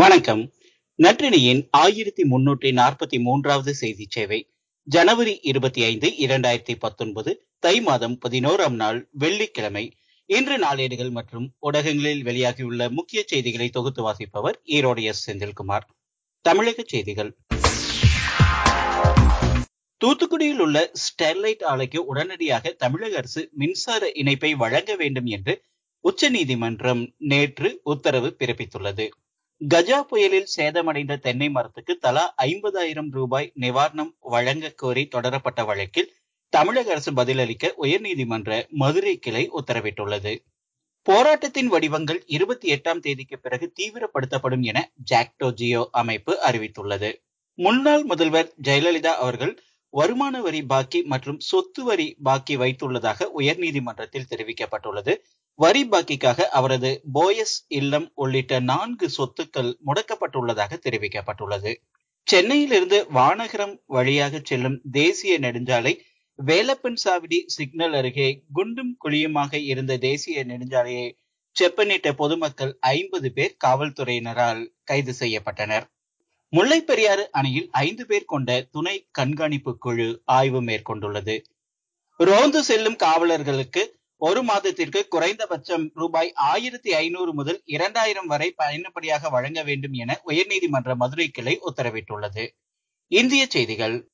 வணக்கம். நற்றினியின் ஆயிரத்தி முன்னூற்றி நாற்பத்தி மூன்றாவது செய்தி சேவை ஜனவரி இருபத்தி ஐந்து இரண்டாயிரத்தி பத்தொன்பது தை மாதம் பதினோராம் நாள் வெள்ளிக்கிழமை. இன்று நாளேடுகள் மற்றும் ஊடகங்களில் வெளியாகியுள்ள முக்கிய செய்திகளை தொகுத்து வாசிப்பவர் ஈரோடு எஸ். செந்தில்குமார். தமிழக செய்திகள். தூத்துக்குடியில் உள்ள ஸ்டெர்லைட் ஆலைக்கு உடனடியாக தமிழக அரசு மின்சார இணைப்பை வழங்க வேண்டும் என்று உச்சநீதிமன்றம் நேற்று உத்தரவு பிறப்பித்துள்ளது. கஜா புயலில் சேதமடைந்த தென்னை மரத்துக்கு தலா ஐம்பதாயிரம் ரூபாய் நிவாரணம் வழங்க கோரி தொடரப்பட்ட வழக்கில் தமிழக அரசு பதிலளிக்க உயர்நீதிமன்ற மதுரை கிளை உத்தரவிட்டுள்ளது. போராட்டத்தின் வடிவங்கள் இருபத்தி எட்டாம் தேதிக்கு பிறகு தீவிரப்படுத்தப்படும் என ஜாக்டோ ஜியோ அமைப்பு அறிவித்துள்ளது. முன்னாள் முதல்வர் ஜெயலலிதா அவர்கள் வருமான வரி பாக்கி மற்றும் சொத்து வரி பாக்கி வைத்துள்ளதாக உயர்நீதிமன்றத்தில் தெரிவிக்கப்பட்டுள்ளது. வரி பாக்கிக்காக அவரது போயஸ் இல்லம் உள்ளிட்ட நான்கு சொத்துக்கள் முடக்கப்பட்டுள்ளதாக தெரிவிக்கப்பட்டுள்ளது. சென்னையிலிருந்து வானகரம் வழியாக செல்லும் தேசிய நெடுஞ்சாலை வேலப்பன் சாவடி சிக்னல் அருகே குண்டும் குழியுமாக இருந்த தேசிய நெடுஞ்சாலையை செப்பனிட்ட பொதுமக்கள் ஐம்பது பேர் காவல்துறையினரால் கைது செய்யப்பட்டனர். முல்லை பெரியாறு அணையில் ஐந்து பேர் கொண்ட துணை கண்காணிப்பு குழு ஆய்வு மேற்கொண்டுள்ளது. ரோந்து செல்லும் காவலர்களுக்கு ஒரு மாதத்திற்கு குறைந்தபட்சம் ரூபாய் ஆயிரத்தி ஐநூறு முதல் இரண்டாயிரம் வரை பயணப்படியாக வழங்க வேண்டும் என உயர்நீதிமன்ற மதுரை கிளை உத்தரவிட்டுள்ளது. இந்திய செய்திகள்.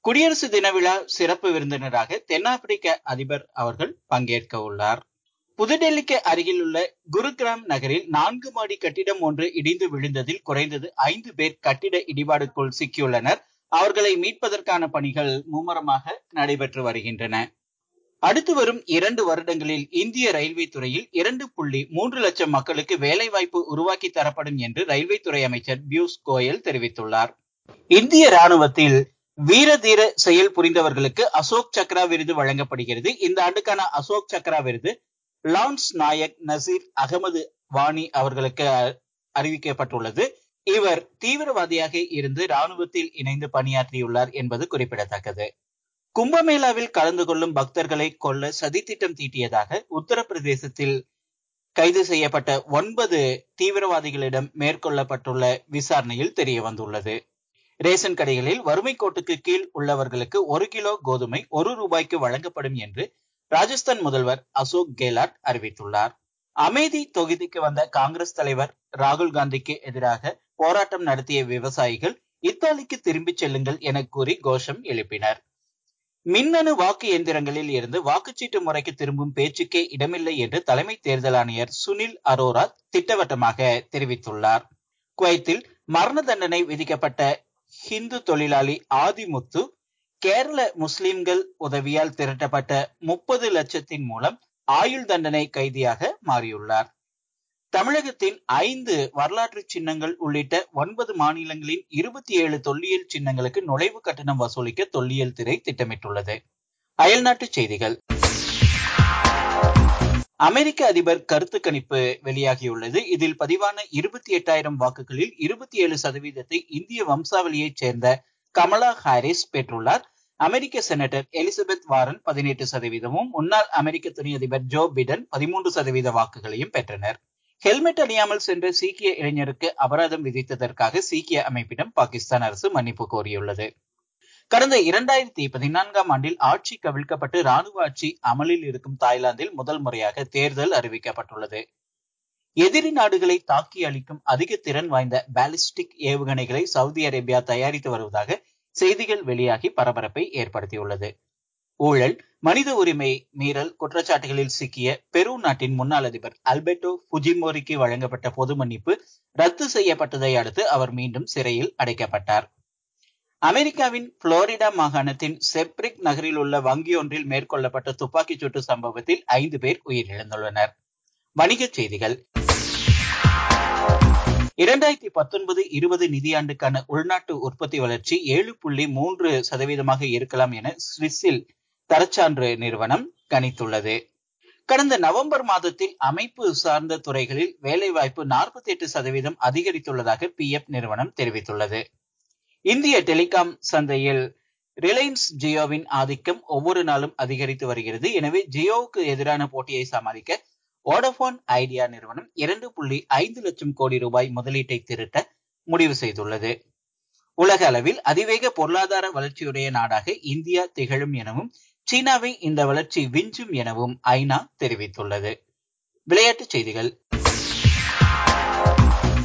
குடியரசு தின விழா சிறப்பு விருந்தினராக தென்னாப்பிரிக்க அதிபர் அவர்கள் பங்கேற்க உள்ளார். புதுடெல்லிக்கு அருகிலுள்ள குருகிராம் நகரில் நான்கு மாடி கட்டிடம் ஒன்று இடிந்து விழுந்ததில் குறைந்தது ஐந்து பேர் கட்டிட இடிபாடுக்குள் சிக்கியுள்ளனர். அவர்களை மீட்பதற்கான பணிகள் மும்முரமாக நடைபெற்று வருகின்றன. அடுத்து வரும் இரண்டு வருடங்களில் இந்திய ரயில்வே துறையில் இரண்டு புள்ளி மூன்று லட்சம் மக்களுக்கு வேலைவாய்ப்பு உருவாக்கி தரப்படும் என்று ரயில்வே துறை அமைச்சர் பியூஷ் கோயல் தெரிவித்துள்ளார். இந்திய ராணுவத்தில் வீர தீர செயல் புரிந்தவர்களுக்கு அசோக் சக்ரா விருது வழங்கப்படுகிறது. இந்த ஆண்டுக்கான அசோக் சக்ரா விருது லான்ஸ் நாயக் நசீர் அகமது வாணி அவர்களுக்கு அறிவிக்கப்பட்டுள்ளது. இவர் தீவிரவாதியாக இருந்து ராணுவத்தில் இணைந்து பணியாற்றியுள்ளார் என்பது குறிப்பிடத்தக்கது. கும்பமேளாவில் கலந்து கொள்ளும் பக்தர்களை கொல்ல சதித்திட்டம் தீட்டியதாக உத்தரப்பிரதேசத்தில் கைது செய்யப்பட்ட ஒன்பது தீவிரவாதிகளிடம் மேற்கொள்ளப்பட்டுள்ள விசாரணையில் தெரிய வந்துள்ளது ரேஷன் கடைகளில் வறுமை கோட்டுக்கு கீழ் உள்ளவர்களுக்கு ஒரு கிலோ கோதுமை ஒரு ரூபாய்க்கு வழங்கப்படும் என்று ராஜஸ்தான் முதல்வர் அசோக் கெலாட் அறிவித்துள்ளார். அமேதி தொகுதிக்கு வந்த காங்கிரஸ் தலைவர் ராகுல் காந்திக்கு எதிராக போராட்டம் நடத்திய விவசாயிகள் இத்தாலிக்கு திரும்பிச் செல்லுங்கள் என கூறி கோஷம் எழுப்பினர். மின்னணு வாக்கு எந்திரங்களில் இருந்து வாக்குச்சீட்டு முறைக்கு திரும்பும் பேச்சுக்கே இடமில்லை என்று தலைமை தேர்தல் ஆணையர் சுனில் அரோரா திட்டவட்டமாக தெரிவித்துள்ளார். குவைத்தில் மரண தண்டனை விதிக்கப்பட்ட ஹிந்து தொழிலாளி ஆதிமுத்து கேரள முஸ்லிம்கள் உதவியால் திரட்டப்பட்ட முப்பது லட்சத்தின் மூலம் ஆயுள் தண்டனை கைதியாக மாறியுள்ளார். தமிழகத்தின் ஐந்து வரலாற்று சின்னங்கள் உள்ளிட்ட ஒன்பது மாநிலங்களின் இருபத்தி ஏழு தொல்லியல் சின்னங்களுக்கு நுழைவு கட்டணம் வசூலிக்க தொல்லியல் துறை திட்டமிட்டுள்ளது. அயல்நாட்டு செய்திகள். அமெரிக்க அதிபர் கருத்து கணிப்பு வெளியாகியுள்ளது. இதில் பதிவான இருபத்தி எட்டாயிரம் வாக்குகளில் இருபத்தி ஏழு சதவீதத்தை இந்திய வம்சாவளியைச் சேர்ந்த கமலா ஹாரிஸ் பெற்றுள்ளார். அமெரிக்க செனட்டர் எலிசபெத் வாரன் பதினெட்டு சதவீதமும் முன்னாள் அமெரிக்க துணை அதிபர் ஜோ பிடன் பதிமூன்று சதவீத வாக்குகளையும் பெற்றனர். ஹெல்மெட் அணியாமல் சென்ற சீக்கிய இளைஞருக்கு அபராதம் விதித்ததற்காக சீக்கிய அமைப்பிடம் பாகிஸ்தான் அரசு மன்னிப்பு கோரியுள்ளது. கடந்த இரண்டாயிரத்தி பதினான்காம் ஆண்டில் ஆட்சி கவிழ்க்கப்பட்டு ராணுவ ஆட்சி அமலில் இருக்கும் தாய்லாந்தில் முதல் முறையாக தேர்தல் அறிவிக்கப்பட்டுள்ளது. எதிரி நாடுகளை தாக்கி அளிக்கும் அதிக திறன் வாய்ந்த பாலிஸ்டிக் ஏவுகணைகளை சவுதி அரேபியா தயாரித்து வருவதாக செய்திகள் வெளியாகி பரபரப்பை ஏற்படுத்தியுள்ளது. ஊழல் மனித உரிமை மீறல் குற்றச்சாட்டுகளில் சிக்கிய பெரு நாட்டின் முன்னாள் அதிபர் அல்பெர்டோ புஜிமோரிக்கு வழங்கப்பட்ட பொது மன்னிப்பு ரத்து செய்யப்பட்டதை அடுத்து அவர் மீண்டும் சிறையில் அடைக்கப்பட்டார். அமெரிக்காவின் புளோரிடா மாகாணத்தின் செப்ரிக் நகரில் உள்ள வங்கி ஒன்றில் மேற்கொள்ளப்பட்ட துப்பாக்கிச் சூட்டு சம்பவத்தில் ஐந்து பேர் உயிரிழந்துள்ளனர். வணிகச் செய்திகள். இரண்டாயிரத்தி பத்தொன்பது இருபது நிதியாண்டுக்கான உள்நாட்டு உற்பத்தி வளர்ச்சி ஏழு புள்ளி மூன்று சதவீதமாக இருக்கலாம் என சுவிஸில் தரச்சான்று நிறுவனம் கணித்துள்ளது. கடந்த நவம்பர் மாதத்தில் அமைப்பு சார்ந்த துறைகளில் வேலைவாய்ப்பு நாற்பத்தி எட்டு சதவீதம் அதிகரித்துள்ளதாக பி எஃப் நிறுவனம் தெரிவித்துள்ளது. இந்திய டெலிகாம் சந்தையில் ரிலையன்ஸ் ஜியோவின் ஆதிக்கம் ஒவ்வொரு நாளும் அதிகரித்து வருகிறது. எனவே ஜியோவுக்கு எதிரான போட்டியை சமாளிக்க ஓடபோன் ஐடியா நிறுவனம் இரண்டு புள்ளி ஐந்து லட்சம் கோடி ரூபாய் முதலீட்டை திரட்ட முடிவு செய்துள்ளது. உலக அளவில் அதிவேக பொருளாதார வளர்ச்சியுடைய நாடாக இந்தியா திகழும் எனவும் சீனாவை இந்த வளர்ச்சி விஞ்சும் எனவும் ஐநா தெரிவித்துள்ளது. விளையாட்டுச் செய்திகள்.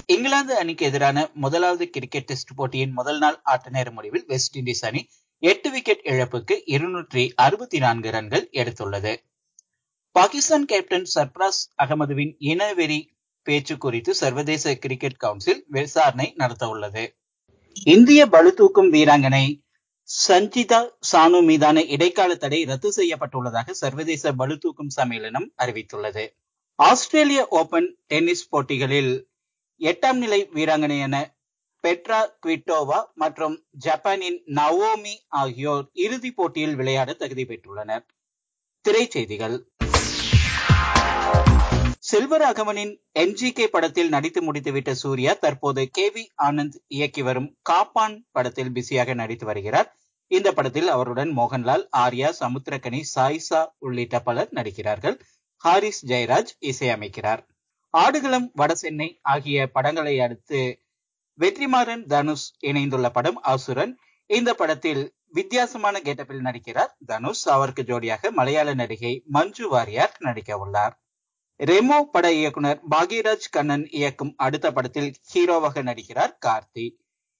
இங்கிலாந்து அணிக்கு எதிரான முதலாவது கிரிக்கெட் டெஸ்ட் போட்டியின் முதல் நாள் ஆட்ட நேர முடிவில் வெஸ்ட் இண்டீஸ் அணி எட்டு விக்கெட் இழப்புக்கு இருநூற்றி அறுபத்தி நான்கு ரன்கள் எடுத்துள்ளது. பாகிஸ்தான் கேப்டன் சர்பராஸ் அகமதுவின் இனவெறி பேச்சு குறித்து சர்வதேச கிரிக்கெட் கவுன்சில் விசாரணை நடத்த உள்ளது இந்திய பளுதூக்கும் வீராங்கனை சஞ்சிதா சானு மீதான இடைக்கால தடை ரத்து செய்யப்பட்டுள்ளதாக சர்வதேச பளுதூக்கும் சம்மேளனம் அறிவித்துள்ளது. ஆஸ்திரேலிய ஓபன் டென்னிஸ் போட்டிகளில் எட்டாம் நிலை வீராங்கனையான பெட்ரா குவிட்டோவா மற்றும் ஜப்பானின் நவோமி ஆகியோர் இறுதிப் போட்டியில் விளையாட தகுதி பெற்றுள்ளனர். திரைச்செய்திகள் செல்வராகவனின் என்ஜிகே படத்தில் நடித்து முடித்துவிட்ட சூர்யா தற்போது கே வி ஆனந்த் இயக்கி வரும் காப்பான் படத்தில் பிஸியாக நடித்து வருகிறார். இந்த படத்தில் அவருடன் மோகன்லால் ஆர்யா சமுத்திரக்கனி சாய்சா உள்ளிட்ட பலர் நடிக்கிறார்கள். ஹாரிஸ் ஜெயராஜ் இசையமைக்கிறார். ஆடுகளம் வடசென்னை ஆகிய படங்களை அடுத்து வெற்றிமாறன் தனுஷ் இணைந்துள்ள படம் அசுரன். இந்த படத்தில் வித்தியாசமான கெட்டப்பில் நடிக்கிறார் தனுஷ். அவருக்கு ஜோடியாக மலையாள நடிகை மஞ்சு வாரியார் நடிக்க உள்ளார். ரெமோ பட இயக்குனர் பாக்யராஜ் கண்ணன் இயக்கும் அடுத்த படத்தில் ஹீரோவாக நடிக்கிறார் கார்த்தி.